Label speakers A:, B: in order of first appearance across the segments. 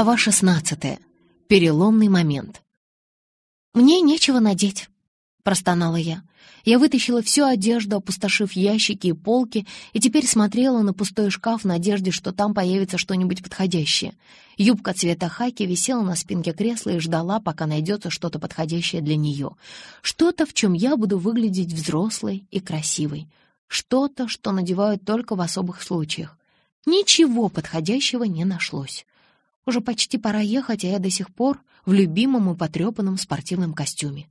A: Глава 16. Переломный момент. «Мне нечего надеть», — простонала я. Я вытащила всю одежду, опустошив ящики и полки, и теперь смотрела на пустой шкаф в надежде, что там появится что-нибудь подходящее. Юбка цвета хаки висела на спинке кресла и ждала, пока найдется что-то подходящее для нее. Что-то, в чем я буду выглядеть взрослой и красивой. Что-то, что надевают только в особых случаях. Ничего подходящего не нашлось. Уже почти пора ехать, а я до сих пор в любимом и потрепанном спортивном костюме.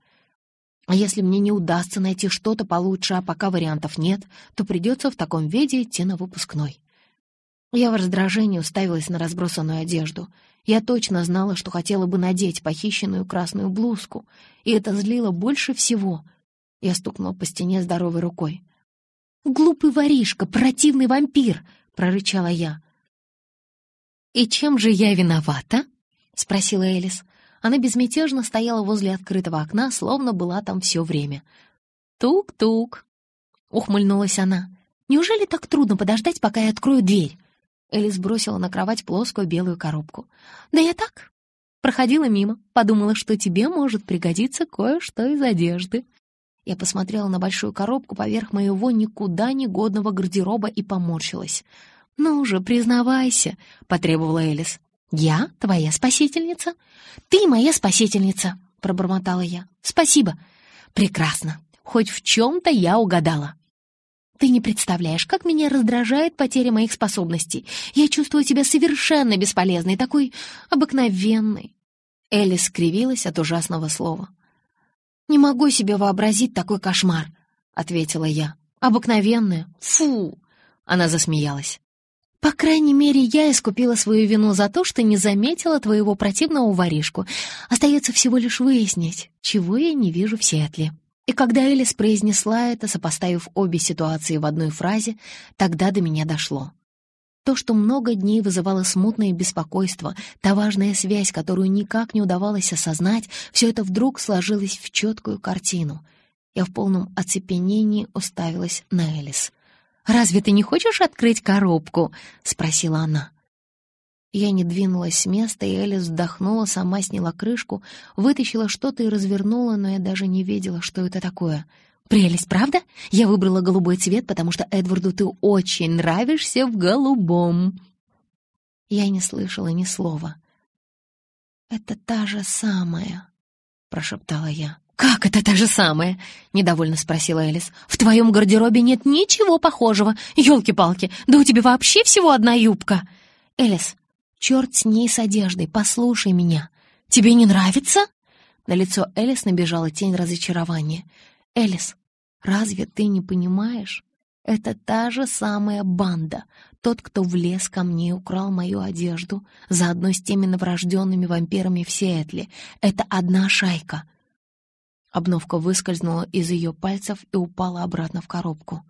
A: А если мне не удастся найти что-то получше, а пока вариантов нет, то придется в таком виде идти на выпускной. Я в раздражении уставилась на разбросанную одежду. Я точно знала, что хотела бы надеть похищенную красную блузку, и это злило больше всего. Я стукнула по стене здоровой рукой. «Глупый воришка, противный вампир!» — прорычала я. «И чем же я виновата?» — спросила Элис. Она безмятежно стояла возле открытого окна, словно была там все время. «Тук-тук!» — ухмыльнулась она. «Неужели так трудно подождать, пока я открою дверь?» Элис бросила на кровать плоскую белую коробку. «Да я так. Проходила мимо, подумала, что тебе может пригодиться кое-что из одежды». Я посмотрела на большую коробку поверх моего никуда не годного гардероба и поморщилась. «Ну уже, признавайся», — потребовала Элис. «Я твоя спасительница?» «Ты моя спасительница!» — пробормотала я. «Спасибо!» «Прекрасно! Хоть в чем-то я угадала!» «Ты не представляешь, как меня раздражает потеря моих способностей. Я чувствую себя совершенно бесполезной, такой обыкновенной!» Элли скривилась от ужасного слова. «Не могу себе вообразить такой кошмар», — ответила я. «Обыкновенная? Фу!» Она засмеялась. По крайней мере, я искупила свою вину за то, что не заметила твоего противного воришку. Остается всего лишь выяснить, чего я не вижу в Сиэтле. И когда Элис произнесла это, сопоставив обе ситуации в одной фразе, тогда до меня дошло. То, что много дней вызывало смутное беспокойство, та важная связь, которую никак не удавалось осознать, все это вдруг сложилось в четкую картину. Я в полном оцепенении уставилась на Элис — «Разве ты не хочешь открыть коробку?» — спросила она. Я не двинулась с места, и Элис вздохнула, сама сняла крышку, вытащила что-то и развернула, но я даже не видела, что это такое. «Прелесть, правда? Я выбрала голубой цвет, потому что Эдварду ты очень нравишься в голубом». Я не слышала ни слова. «Это та же самая», — прошептала я. «Как это та же самая?» — недовольно спросила Элис. «В твоем гардеробе нет ничего похожего. Ёлки-палки, да у тебя вообще всего одна юбка!» «Элис, черт с ней с одеждой, послушай меня. Тебе не нравится?» На лицо Элис набежала тень разочарования. «Элис, разве ты не понимаешь? Это та же самая банда. Тот, кто влез ко мне и украл мою одежду, заодно с теми новорожденными вампирами в Сиэтле. Это одна шайка». Обновка выскользнула из ее пальцев и упала обратно в коробку.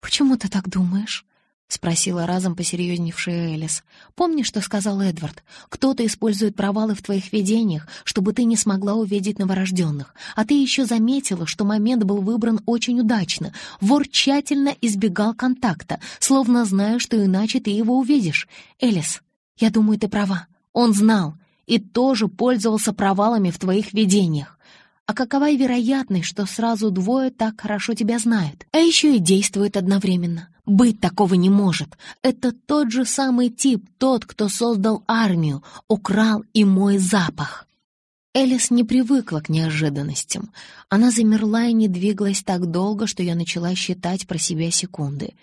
A: «Почему ты так думаешь?» — спросила разом посерьезневшая Элис. «Помнишь, что сказал Эдвард? Кто-то использует провалы в твоих видениях, чтобы ты не смогла увидеть новорожденных. А ты еще заметила, что момент был выбран очень удачно. Вор тщательно избегал контакта, словно зная, что иначе ты его увидишь. Элис, я думаю, ты права. Он знал и тоже пользовался провалами в твоих видениях. А какова вероятность, что сразу двое так хорошо тебя знают, а еще и действуют одновременно? Быть такого не может. Это тот же самый тип, тот, кто создал армию, украл и мой запах. Элис не привыкла к неожиданностям. Она замерла и не двигалась так долго, что я начала считать про себя секунды.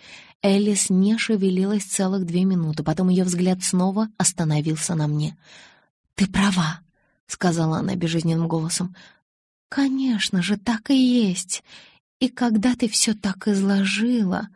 A: Элис не шевелилась целых две минуты, потом ее взгляд снова остановился на мне. «Ты права», — сказала она безжизненным голосом. «Конечно же, так и есть. И когда ты все так изложила...»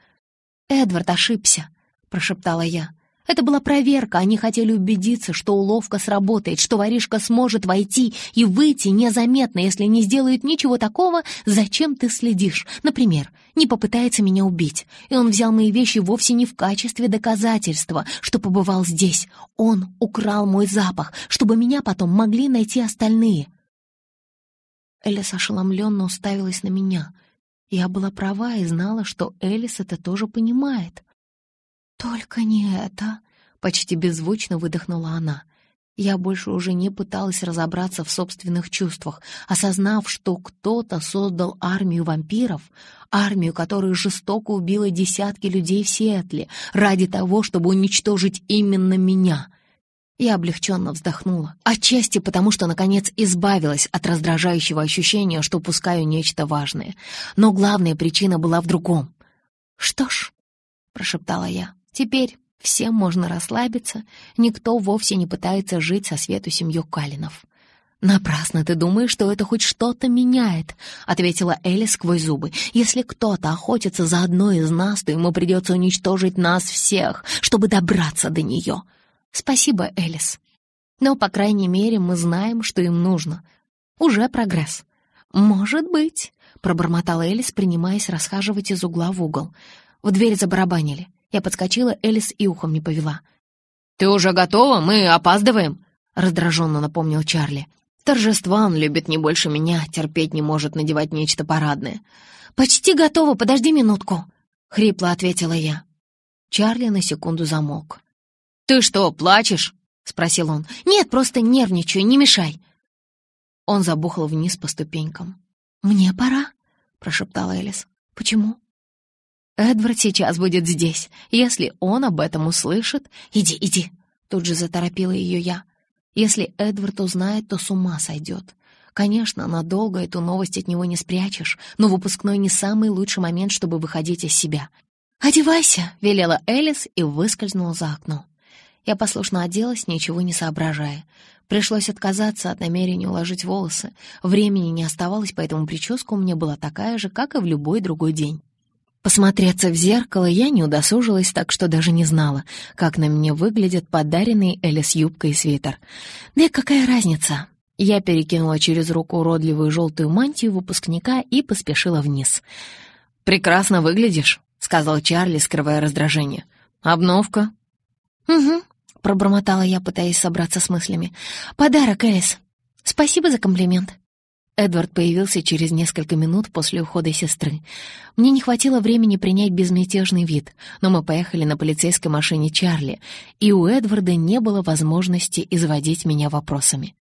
A: «Эдвард ошибся», — прошептала я. «Это была проверка, они хотели убедиться, что уловка сработает, что воришка сможет войти и выйти незаметно, если не сделает ничего такого, зачем ты следишь. Например, не попытается меня убить. И он взял мои вещи вовсе не в качестве доказательства, что побывал здесь. Он украл мой запах, чтобы меня потом могли найти остальные». Элис ошеломленно уставилась на меня. Я была права и знала, что Элис это тоже понимает. «Только не это!» — почти беззвучно выдохнула она. Я больше уже не пыталась разобраться в собственных чувствах, осознав, что кто-то создал армию вампиров, армию, которая жестоко убила десятки людей в Сиэтле ради того, чтобы уничтожить именно меня. Я облегченно вздохнула, отчасти потому, что, наконец, избавилась от раздражающего ощущения, что упускаю нечто важное. Но главная причина была в другом. «Что ж», — прошептала я, — «теперь Всем можно расслабиться, никто вовсе не пытается жить со свету семью Калинов. «Напрасно ты думаешь, что это хоть что-то меняет», — ответила Элли сквозь зубы. «Если кто-то охотится за одной из нас, то ему придется уничтожить нас всех, чтобы добраться до нее». «Спасибо, Элис. Но, по крайней мере, мы знаем, что им нужно. Уже прогресс». «Может быть», — пробормотала Элис, принимаясь расхаживать из угла в угол. В дверь забарабанили. Я подскочила, Элис и ухом не повела. «Ты уже готова? Мы опаздываем!» — раздраженно напомнил Чарли. «Торжества он любит не больше меня, терпеть не может надевать нечто парадное». «Почти готова, подожди минутку!» — хрипло ответила я. Чарли на секунду замолк. «Ты что, плачешь?» — спросил он. «Нет, просто нервничаю, не мешай!» Он забухал вниз по ступенькам. «Мне пора», — прошептала Элис. «Почему?» Эдвард сейчас будет здесь. Если он об этом услышит... Иди, иди!» Тут же заторопила ее я. Если Эдвард узнает, то с ума сойдет. Конечно, надолго эту новость от него не спрячешь, но выпускной не самый лучший момент, чтобы выходить из себя. «Одевайся!» — велела Элис и выскользнула за окно. Я послушно оделась, ничего не соображая. Пришлось отказаться от намерения уложить волосы. Времени не оставалось, поэтому прическа у меня была такая же, как и в любой другой день. Посмотреться в зеркало я не удосужилась, так что даже не знала, как на мне выглядят подаренные Элис юбка и свитер. Да и какая разница? Я перекинула через руку уродливую желтую мантию выпускника и поспешила вниз. «Прекрасно выглядишь», — сказал Чарли, скрывая раздражение. «Обновка?» «Угу», — пробормотала я, пытаясь собраться с мыслями. «Подарок, Элис. Спасибо за комплимент». Эдвард появился через несколько минут после ухода сестры. Мне не хватило времени принять безмятежный вид, но мы поехали на полицейской машине Чарли, и у Эдварда не было возможности изводить меня вопросами.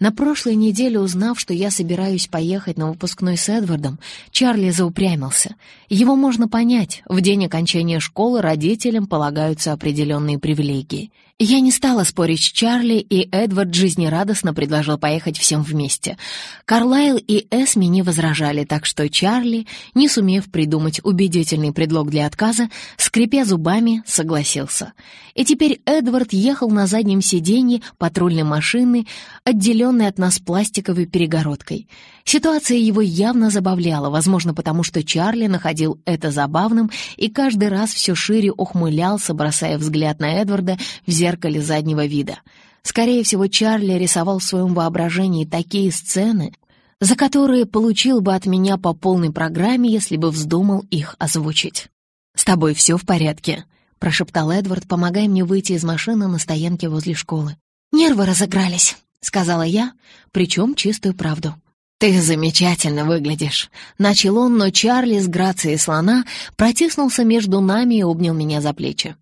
A: На прошлой неделе, узнав, что я собираюсь поехать на выпускной с Эдвардом, Чарли заупрямился. Его можно понять, в день окончания школы родителям полагаются определенные привилегии. Я не стала спорить с Чарли, и Эдвард жизнерадостно предложил поехать всем вместе. Карлайл и Эсми не возражали, так что Чарли, не сумев придумать убедительный предлог для отказа, скрипя зубами, согласился. И теперь Эдвард ехал на заднем сиденье патрульной машины, отделенной от нас пластиковой перегородкой. Ситуация его явно забавляла, возможно, потому что Чарли находил это забавным и каждый раз все шире ухмылялся, бросая взгляд на Эдварда в зеркало зеркале заднего вида. Скорее всего, Чарли рисовал в своем воображении такие сцены, за которые получил бы от меня по полной программе, если бы вздумал их озвучить. «С тобой все в порядке?» — прошептал Эдвард, помогая мне выйти из машины на стоянке возле школы. «Нервы разыгрались», — сказала я, причем чистую правду. «Ты замечательно выглядишь», — начал он, но Чарли с грацией слона протиснулся между нами и обнял меня за плечи.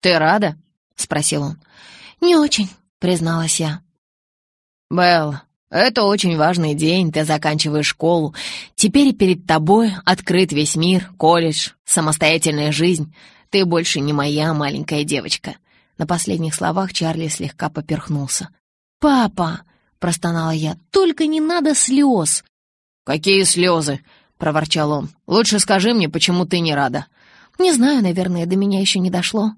A: «Ты рада?» — спросил он. «Не очень», — призналась я. «Белл, это очень важный день, ты заканчиваешь школу. Теперь перед тобой открыт весь мир, колледж, самостоятельная жизнь. Ты больше не моя маленькая девочка». На последних словах Чарли слегка поперхнулся. «Папа!» — простонала я. «Только не надо слез!» «Какие слезы?» — проворчал он. «Лучше скажи мне, почему ты не рада?» «Не знаю, наверное, до меня еще не дошло».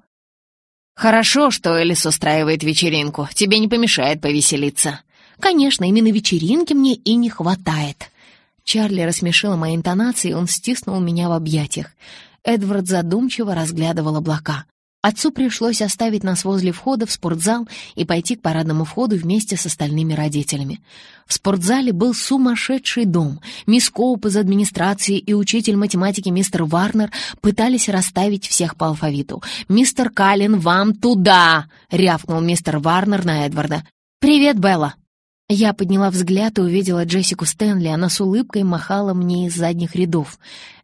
A: «Хорошо, что Элис устраивает вечеринку. Тебе не помешает повеселиться». «Конечно, именно вечеринки мне и не хватает». Чарли рассмешила мои интонации, и он стиснул меня в объятиях. Эдвард задумчиво разглядывал облака. Отцу пришлось оставить нас возле входа в спортзал и пойти к парадному входу вместе с остальными родителями. В спортзале был сумасшедший дом. Мисс Коуп из администрации и учитель математики мистер Варнер пытались расставить всех по алфавиту. «Мистер Каллен, вам туда!» — рявкнул мистер Варнер на Эдварда. «Привет, Белла!» Я подняла взгляд и увидела Джессику Стэнли. Она с улыбкой махала мне из задних рядов.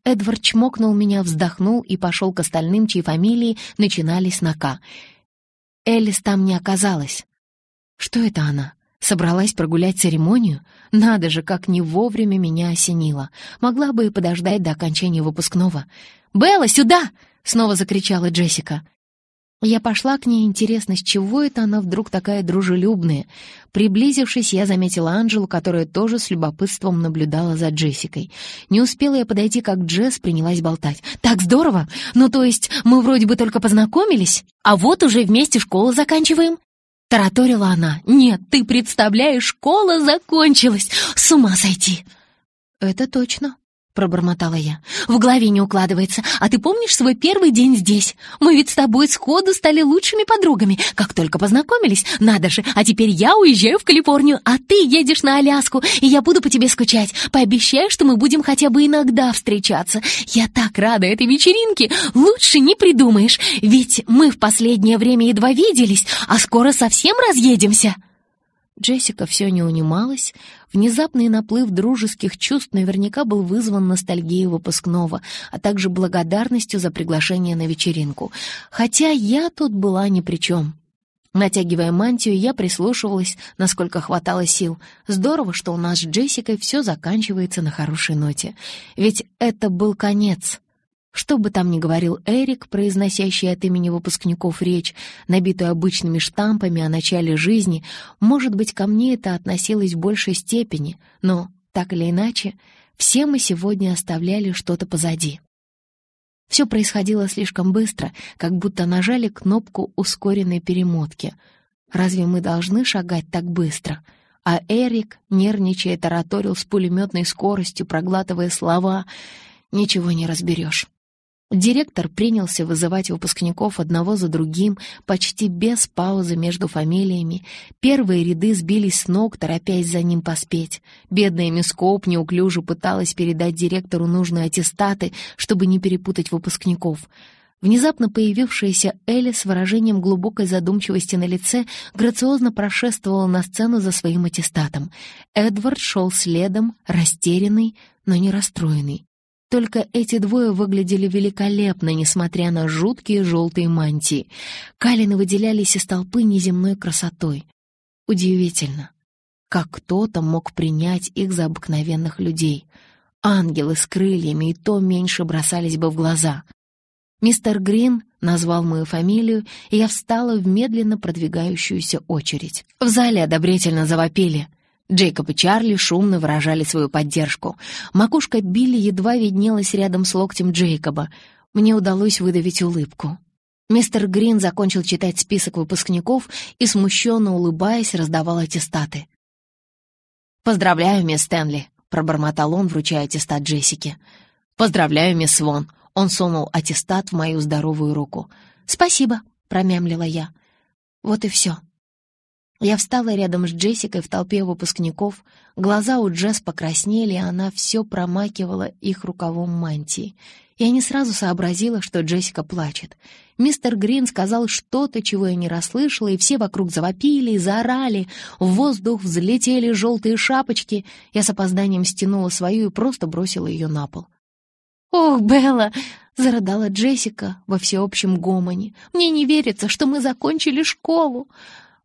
A: Эдвард чмокнул меня, вздохнул и пошел к остальным, чьи фамилии начинались на «К». Элис там не оказалась. Что это она? Собралась прогулять церемонию? Надо же, как не вовремя меня осенило. Могла бы и подождать до окончания выпускного. «Белла, сюда!» — снова закричала Джессика. Я пошла к ней, интересно, с чего это она вдруг такая дружелюбная. Приблизившись, я заметила Анжелу, которая тоже с любопытством наблюдала за Джессикой. Не успела я подойти, как Джесс принялась болтать. «Так здорово! Ну, то есть, мы вроде бы только познакомились, а вот уже вместе школу заканчиваем!» Тараторила она. «Нет, ты представляешь, школа закончилась! С ума сойти!» «Это точно», пробормотала я. «В голове не укладывается. А ты помнишь свой первый день здесь? Мы ведь с тобой сходу стали лучшими подругами, как только познакомились. Надо же, а теперь я уезжаю в Калифорнию, а ты едешь на Аляску, и я буду по тебе скучать. Пообещай, что мы будем хотя бы иногда встречаться. Я так рада этой вечеринке. Лучше не придумаешь, ведь мы в последнее время едва виделись, а скоро совсем разъедемся». Джессика все не унималась. Внезапный наплыв дружеских чувств наверняка был вызван ностальгией выпускного, а также благодарностью за приглашение на вечеринку. Хотя я тут была ни при чем. Натягивая мантию, я прислушивалась, насколько хватало сил. Здорово, что у нас с Джессикой все заканчивается на хорошей ноте. Ведь это был конец. Что бы там ни говорил Эрик, произносящий от имени выпускников речь, набитую обычными штампами о начале жизни, может быть, ко мне это относилось в большей степени, но, так или иначе, все мы сегодня оставляли что-то позади. Все происходило слишком быстро, как будто нажали кнопку ускоренной перемотки. Разве мы должны шагать так быстро? А Эрик, нервничая, тараторил с пулеметной скоростью, проглатывая слова. Ничего не разберешь. Директор принялся вызывать выпускников одного за другим, почти без паузы между фамилиями. Первые ряды сбились с ног, торопясь за ним поспеть. Бедная мископ неуклюже пыталась передать директору нужные аттестаты, чтобы не перепутать выпускников. Внезапно появившаяся Элли с выражением глубокой задумчивости на лице грациозно прошествовала на сцену за своим аттестатом. Эдвард шел следом, растерянный, но не расстроенный. Только эти двое выглядели великолепно, несмотря на жуткие желтые мантии. Калины выделялись из толпы неземной красотой. Удивительно, как кто-то мог принять их за обыкновенных людей. Ангелы с крыльями и то меньше бросались бы в глаза. Мистер Грин назвал мою фамилию, и я встала в медленно продвигающуюся очередь. В зале одобрительно завопили — Джейкоб и Чарли шумно выражали свою поддержку. Макушка Билли едва виднелась рядом с локтем Джейкоба. Мне удалось выдавить улыбку. Мистер Грин закончил читать список выпускников и, смущенно улыбаясь, раздавал аттестаты. «Поздравляю, мисс Стэнли», — пробормотал он, вручая аттестат Джессике. «Поздравляю, мисс Свон». Он сунул аттестат в мою здоровую руку. «Спасибо», — промямлила я. «Вот и все». Я встала рядом с Джессикой в толпе выпускников. Глаза у Джесс покраснели, и она все промакивала их рукавом мантии. Я не сразу сообразила, что Джессика плачет. Мистер Грин сказал что-то, чего я не расслышала, и все вокруг завопили и заорали. В воздух взлетели желтые шапочки. Я с опозданием стянула свою и просто бросила ее на пол. «Ох, Белла!» — зарыдала Джессика во всеобщем гомоне. «Мне не верится, что мы закончили школу!»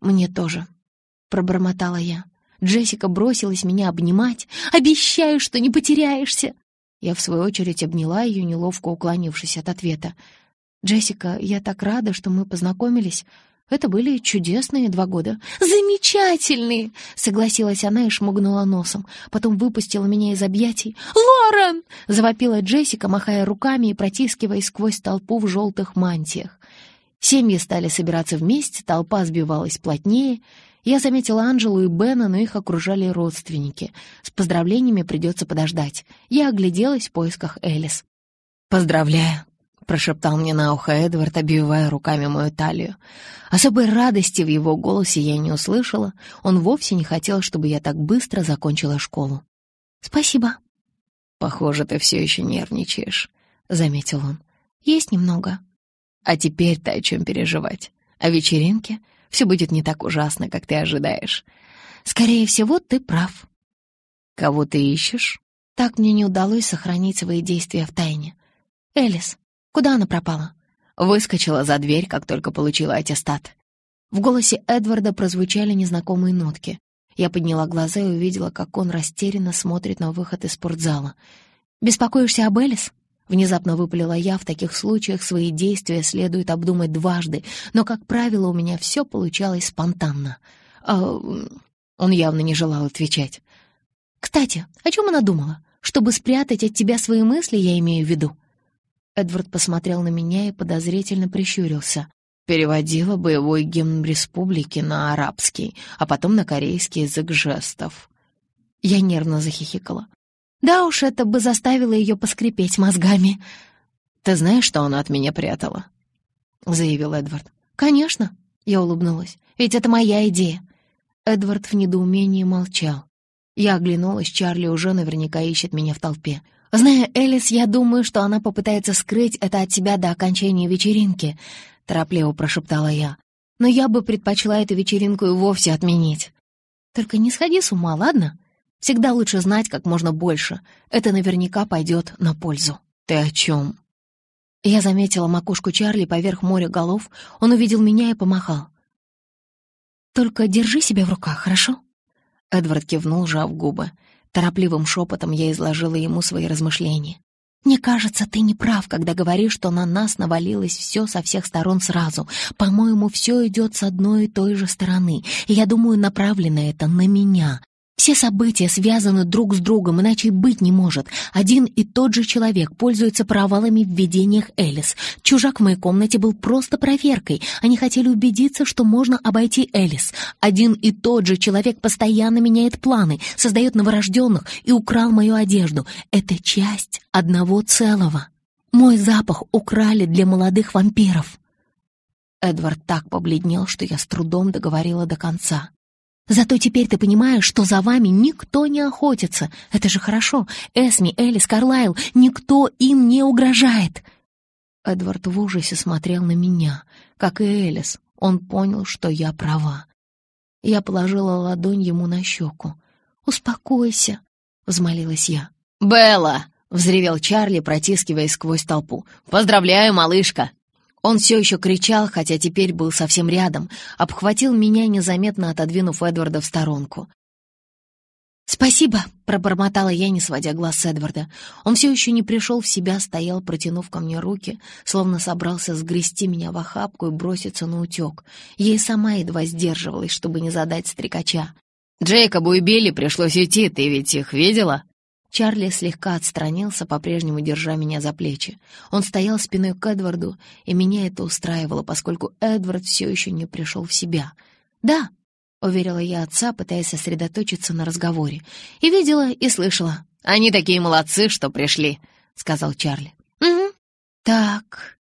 A: «Мне тоже», — пробормотала я. Джессика бросилась меня обнимать. «Обещаю, что не потеряешься!» Я, в свою очередь, обняла ее, неловко уклонившись от ответа. «Джессика, я так рада, что мы познакомились. Это были чудесные два года». «Замечательные!» — согласилась она и шмугнула носом. Потом выпустила меня из объятий. «Лорен!» — завопила Джессика, махая руками и протискиваясь сквозь толпу в желтых мантиях. Семьи стали собираться вместе, толпа сбивалась плотнее. Я заметила Анжелу и Бена, но их окружали родственники. С поздравлениями придется подождать. Я огляделась в поисках Элис. «Поздравляю», — прошептал мне на ухо Эдвард, обвивая руками мою талию. Особой радости в его голосе я не услышала. Он вовсе не хотел, чтобы я так быстро закончила школу. «Спасибо». «Похоже, ты все еще нервничаешь», — заметил он. «Есть немного», а теперь-то о чем переживать? О вечеринке? Все будет не так ужасно, как ты ожидаешь. Скорее всего, ты прав. Кого ты ищешь? Так мне не удалось сохранить свои действия в тайне. Элис, куда она пропала? Выскочила за дверь, как только получила аттестат. В голосе Эдварда прозвучали незнакомые нотки. Я подняла глаза и увидела, как он растерянно смотрит на выход из спортзала. «Беспокоишься об Элис?» Внезапно выпалила я, в таких случаях свои действия следует обдумать дважды, но, как правило, у меня все получалось спонтанно. А... Он явно не желал отвечать. «Кстати, о чем она думала? Чтобы спрятать от тебя свои мысли, я имею в виду?» Эдвард посмотрел на меня и подозрительно прищурился. Переводила боевой гимн республики на арабский, а потом на корейский язык жестов. Я нервно захихикала. Да уж, это бы заставило ее поскрипеть мозгами. «Ты знаешь, что она от меня прятала?» — заявил Эдвард. «Конечно», — я улыбнулась, — «ведь это моя идея». Эдвард в недоумении молчал. Я оглянулась, Чарли уже наверняка ищет меня в толпе. «Зная Элис, я думаю, что она попытается скрыть это от себя до окончания вечеринки», — торопливо прошептала я. «Но я бы предпочла эту вечеринку и вовсе отменить». «Только не сходи с ума, ладно?» Всегда лучше знать как можно больше. Это наверняка пойдет на пользу. Ты о чем? Я заметила макушку Чарли поверх моря голов. Он увидел меня и помахал. «Только держи себя в руках, хорошо?» Эдвард кивнул, сжав губы. Торопливым шепотом я изложила ему свои размышления. «Мне кажется, ты не прав, когда говоришь, что на нас навалилось все со всех сторон сразу. По-моему, все идет с одной и той же стороны, и я думаю, направлено это на меня. Все события связаны друг с другом, иначе быть не может. Один и тот же человек пользуется провалами в видениях Элис. Чужак в моей комнате был просто проверкой. Они хотели убедиться, что можно обойти Элис. Один и тот же человек постоянно меняет планы, создает новорожденных и украл мою одежду. Это часть одного целого. Мой запах украли для молодых вампиров. Эдвард так побледнел, что я с трудом договорила до конца. Зато теперь ты понимаешь, что за вами никто не охотится. Это же хорошо. Эсми, Элис, Карлайл, никто им не угрожает. Эдвард в ужасе смотрел на меня, как и Элис. Он понял, что я права. Я положила ладонь ему на щеку. «Успокойся», — взмолилась я.
B: «Белла!» — взревел Чарли, протискиваясь сквозь толпу. «Поздравляю, малышка!» Он все еще кричал, хотя теперь был совсем рядом, обхватил меня, незаметно отодвинув Эдварда в сторонку.
A: «Спасибо», — пробормотала я, не сводя глаз с Эдварда. Он все еще не пришел в себя, стоял, протянув ко мне руки, словно собрался сгрести меня в охапку и броситься на утек. Я и сама едва сдерживалась, чтобы не задать стрекача.
B: «Джейкобу и Билли пришлось уйти, ты ведь их видела?»
A: Чарли слегка отстранился, по-прежнему держа меня за плечи. Он стоял спиной к Эдварду, и меня это устраивало, поскольку Эдвард все еще не пришел в себя. «Да», — уверила я отца, пытаясь сосредоточиться на разговоре. «И видела, и слышала».
B: «Они такие молодцы, что пришли», — сказал Чарли.
A: «Угу». «Так,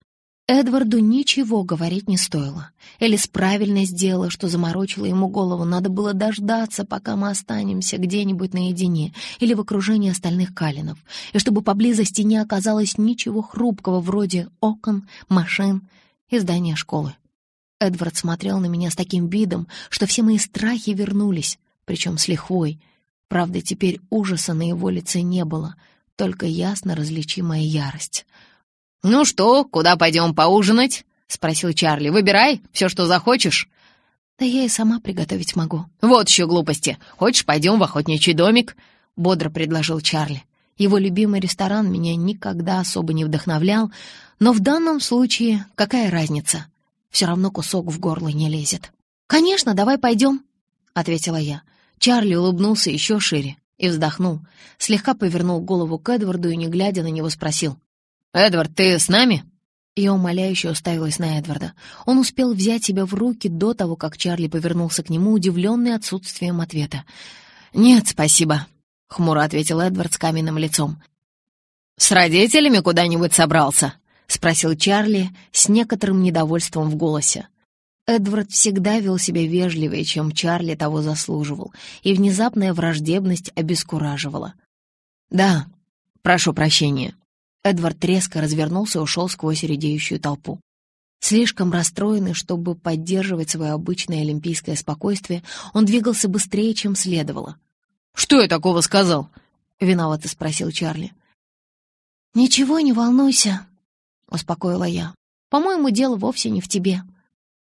A: Эдварду ничего говорить не стоило. Элис правильно сделала, что заморочила ему голову. Надо было дождаться, пока мы останемся где-нибудь наедине или в окружении остальных калинов, и чтобы поблизости не оказалось ничего хрупкого вроде окон, машин и здания школы. Эдвард смотрел на меня с таким видом, что все мои страхи вернулись, причем с лихвой. Правда, теперь ужаса на его лице не было, только ясно различимая ярость —
B: «Ну что, куда пойдем поужинать?» — спросил Чарли. «Выбирай все, что захочешь».
A: «Да я и сама приготовить могу».
B: «Вот еще глупости. Хочешь, пойдем в охотничий домик?» — бодро предложил Чарли.
A: Его любимый ресторан меня никогда особо не вдохновлял, но в данном случае какая разница? Все равно кусок в горло не лезет. «Конечно, давай пойдем», — ответила я. Чарли улыбнулся еще шире и вздохнул, слегка повернул голову к Эдварду и, не глядя на него, спросил.
B: «Эдвард, ты с нами?»
A: Я умоляюще уставилась на Эдварда. Он успел взять себя в руки до того, как Чарли повернулся к нему, удивленный отсутствием ответа.
B: «Нет, спасибо», — хмуро ответил Эдвард с каменным лицом. «С родителями куда-нибудь собрался?» — спросил Чарли с некоторым недовольством в голосе.
A: Эдвард всегда вел себя вежливее, чем Чарли того заслуживал, и внезапная враждебность обескураживала.
B: «Да, прошу прощения»,
A: Эдвард резко развернулся и ушел сквозь редеющую толпу. Слишком расстроенный, чтобы поддерживать свое обычное олимпийское спокойствие, он двигался быстрее, чем следовало.
B: «Что я такого сказал?»
A: — виновато спросил Чарли. «Ничего, не волнуйся», — успокоила я. «По-моему, дело вовсе не в тебе».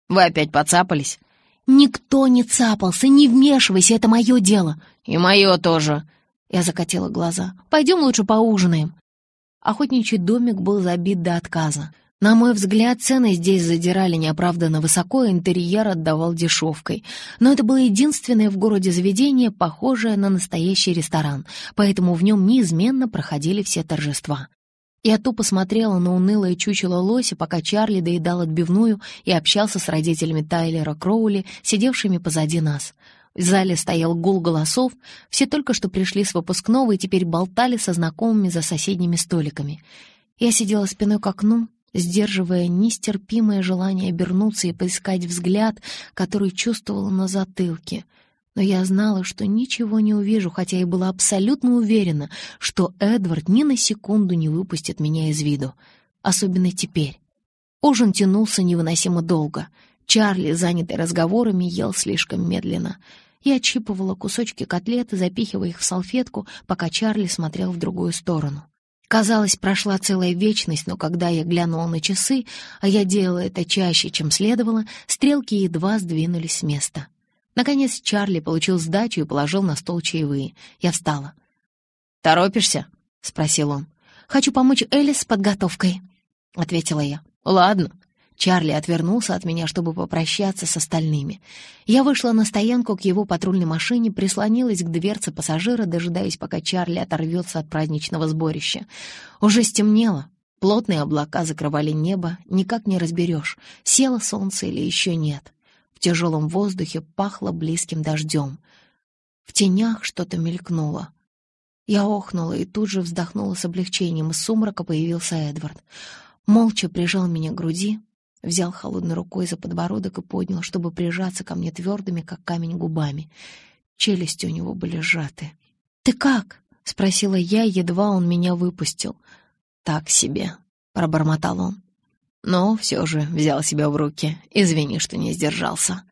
B: «Вы опять поцапались?»
A: «Никто не цапался, не вмешивайся, это мое дело!»
B: «И мое тоже!»
A: Я закатила глаза. «Пойдем лучше поужинаем!» Охотничий домик был забит до отказа. На мой взгляд, цены здесь задирали неоправданно высоко, интерьер отдавал дешевкой. Но это было единственное в городе заведение, похожее на настоящий ресторан, поэтому в нем неизменно проходили все торжества. Я тупо смотрела на унылое чучело лося, пока Чарли доедал отбивную и общался с родителями Тайлера Кроули, сидевшими позади нас. В зале стоял гул голосов, все только что пришли с выпускного и теперь болтали со знакомыми за соседними столиками. Я сидела спиной к окну, сдерживая нестерпимое желание обернуться и поискать взгляд, который чувствовала на затылке. Но я знала, что ничего не увижу, хотя и была абсолютно уверена, что Эдвард ни на секунду не выпустит меня из виду. Особенно теперь. Ужин тянулся невыносимо долго. Чарли, занятый разговорами, ел слишком медленно. Я отщипывала кусочки котлеты, запихивая их в салфетку, пока Чарли смотрел в другую сторону. Казалось, прошла целая вечность, но когда я глянула на часы, а я делала это чаще, чем следовало, стрелки едва сдвинулись с места. Наконец Чарли получил сдачу и положил на стол чаевые. Я встала.
B: «Торопишься?»
A: — спросил он. «Хочу помочь Элис с подготовкой», — ответила я.
B: «Ладно»,
A: Чарли отвернулся от меня, чтобы попрощаться с остальными. Я вышла на стоянку к его патрульной машине, прислонилась к дверце пассажира, дожидаясь, пока Чарли оторвется от праздничного сборища. Уже стемнело. Плотные облака закрывали небо, никак не разберешь, село солнце или еще нет. В тяжелом воздухе пахло близким дождем. В тенях что-то мелькнуло. Я охнула и тут же вздохнула с облегчением. Из сумрака появился Эдвард. Молча прижал меня к груди, взял холодной рукой за подбородок и поднял, чтобы прижаться ко мне твердыми, как камень, губами. Челюсти у него были сжаты. «Ты как?» — спросила я, едва он меня выпустил.
B: «Так себе», — пробормотал он. Но все же взял себя в руки. Извини, что не сдержался.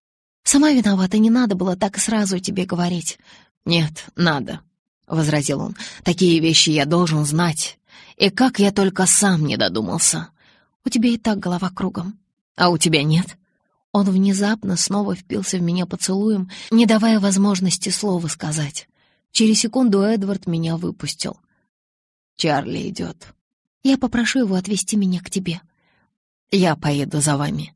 A: «Сама виновата, не надо было так сразу тебе говорить».
B: «Нет, надо», — возразил он. «Такие вещи я должен знать. И как я только сам не додумался».
A: «У тебя и так голова кругом».
B: А у тебя нет?»
A: Он внезапно снова впился в меня поцелуем, не давая возможности слова сказать. Через секунду Эдвард меня выпустил.
B: «Чарли идет.
A: Я попрошу его отвезти меня к тебе».
B: «Я поеду за вами».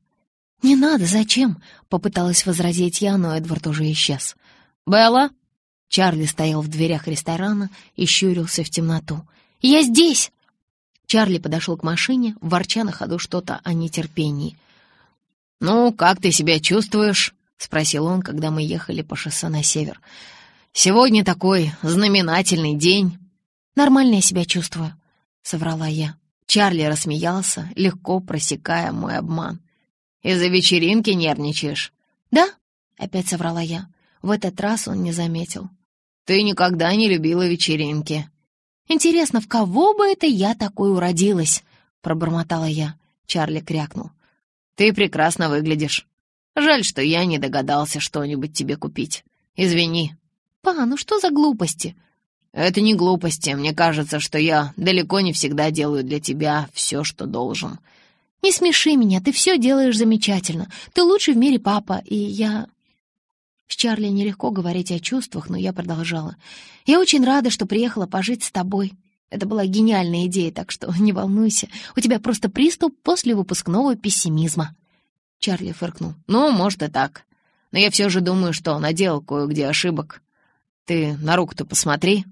A: «Не надо, зачем?» — попыталась возразить я, но Эдвард уже исчез.
B: «Белла?»
A: Чарли стоял в дверях ресторана и щурился в темноту. «Я здесь!» Чарли подошел к машине, ворча на ходу что-то о нетерпении.
B: «Ну, как ты себя чувствуешь?» — спросил он, когда мы ехали по шоссе на север. «Сегодня такой знаменательный день».
A: «Нормально я себя чувствую», — соврала я.
B: Чарли рассмеялся, легко просекая мой обман. «Из-за вечеринки нервничаешь?»
A: «Да?» — опять соврала я. В этот раз он не заметил.
B: «Ты никогда не любила вечеринки».
A: «Интересно, в кого бы это я такой уродилась?» — пробормотала я. Чарли крякнул.
B: Ты прекрасно выглядишь. Жаль, что я не догадался что-нибудь тебе купить. Извини».
A: «Па, ну что за глупости?»
B: «Это не глупости. Мне кажется, что я далеко не всегда делаю для тебя все, что должен».
A: «Не смеши меня, ты все делаешь замечательно. Ты лучший в мире папа, и я...» С Чарли нелегко говорить о чувствах, но я продолжала. «Я очень рада, что приехала пожить с тобой. Это была гениальная идея, так что не волнуйся. У тебя просто приступ после выпускного пессимизма».
B: Чарли фыркнул. «Ну, может и так. Но я все же думаю, что наделал кое-где ошибок. Ты на руку-то посмотри».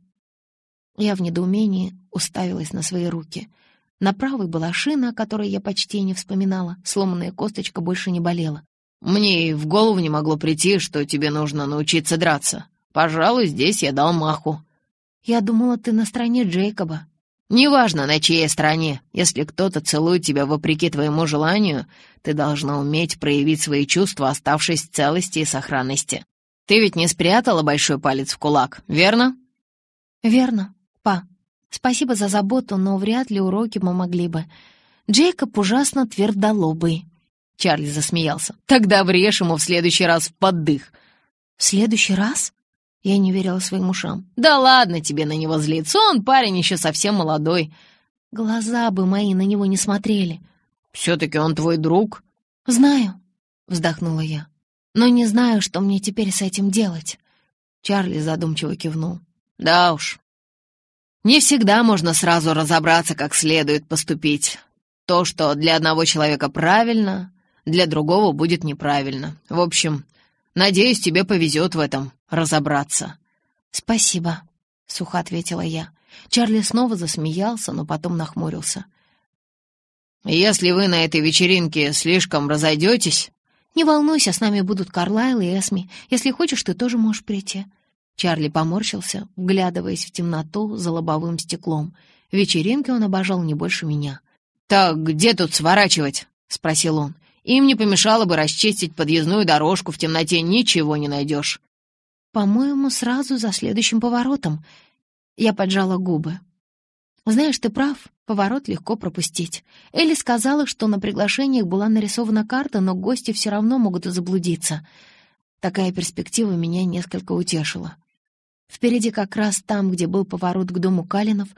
A: Я в недоумении уставилась на свои руки. На правой была шина, о которой я почти не вспоминала. Сломанная косточка больше не болела.
B: «Мне и в голову не могло прийти, что тебе нужно научиться драться. Пожалуй, здесь я дал маху».
A: «Я думала, ты на стороне Джейкоба».
B: «Неважно, на чьей стороне. Если кто-то целует тебя вопреки твоему желанию, ты должна уметь проявить свои чувства, оставшись в целости и сохранности. Ты ведь не спрятала большой палец в кулак, верно?»
A: «Верно, па. Спасибо за заботу, но вряд ли уроки помогли бы. Джейкоб ужасно твердолобый».
B: Чарли засмеялся. «Тогда врежь ему в следующий раз в поддых».
A: «В следующий раз?» Я не верила своим ушам.
B: «Да ладно тебе на него злиться, он парень еще совсем молодой».
A: Глаза бы мои на него не смотрели.
B: «Все-таки он твой друг».
A: «Знаю», — вздохнула я. но не знаю, что мне теперь с этим делать». Чарли задумчиво кивнул.
B: «Да уж. Не всегда можно сразу разобраться, как следует поступить. То, что для одного человека правильно, для другого будет неправильно. В общем, надеюсь, тебе повезет в этом разобраться».
A: «Спасибо», — сухо ответила я. Чарли снова засмеялся, но потом нахмурился.
B: «Если вы на этой вечеринке слишком разойдетесь...»
A: «Не волнуйся, с нами будут Карлайл и Эсми. Если хочешь, ты тоже можешь прийти». Чарли поморщился, вглядываясь в темноту за лобовым стеклом. Вечеринки он обожал не больше меня.
B: «Так где тут сворачивать?» — спросил он. «Им не помешало бы расчистить подъездную дорожку, в темноте ничего не найдешь».
A: «По-моему, сразу за следующим поворотом». Я поджала губы. «Знаешь, ты прав, поворот легко пропустить. Элли сказала, что на приглашениях была нарисована карта, но гости все равно могут заблудиться. Такая перспектива меня несколько утешила. Впереди как раз там, где был поворот к дому Калинов,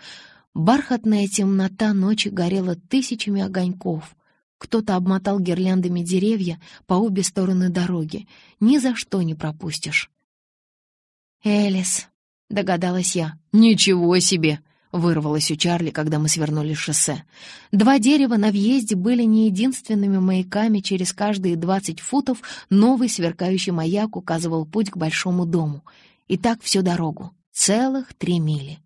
A: бархатная темнота ночи горела тысячами огоньков. Кто-то обмотал гирляндами деревья по обе стороны дороги. Ни за что не пропустишь. «Элис», — догадалась я.
B: «Ничего себе!»
A: — вырвалось у Чарли, когда мы свернули шоссе. Два дерева на въезде были не единственными маяками. Через каждые двадцать футов новый сверкающий маяк указывал путь к большому дому. И так всю дорогу. Целых три мили.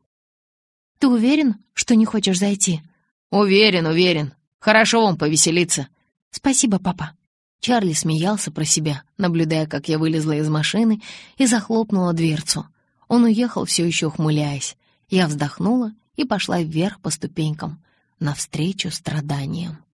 A: «Ты уверен, что не хочешь зайти?»
B: «Уверен, уверен. Хорошо вам повеселиться».
A: «Спасибо, папа». Чарли смеялся про себя, наблюдая, как я вылезла из машины и захлопнула дверцу. Он уехал, все еще ухмыляясь. Я вздохнула и пошла вверх по ступенькам, навстречу страданиям.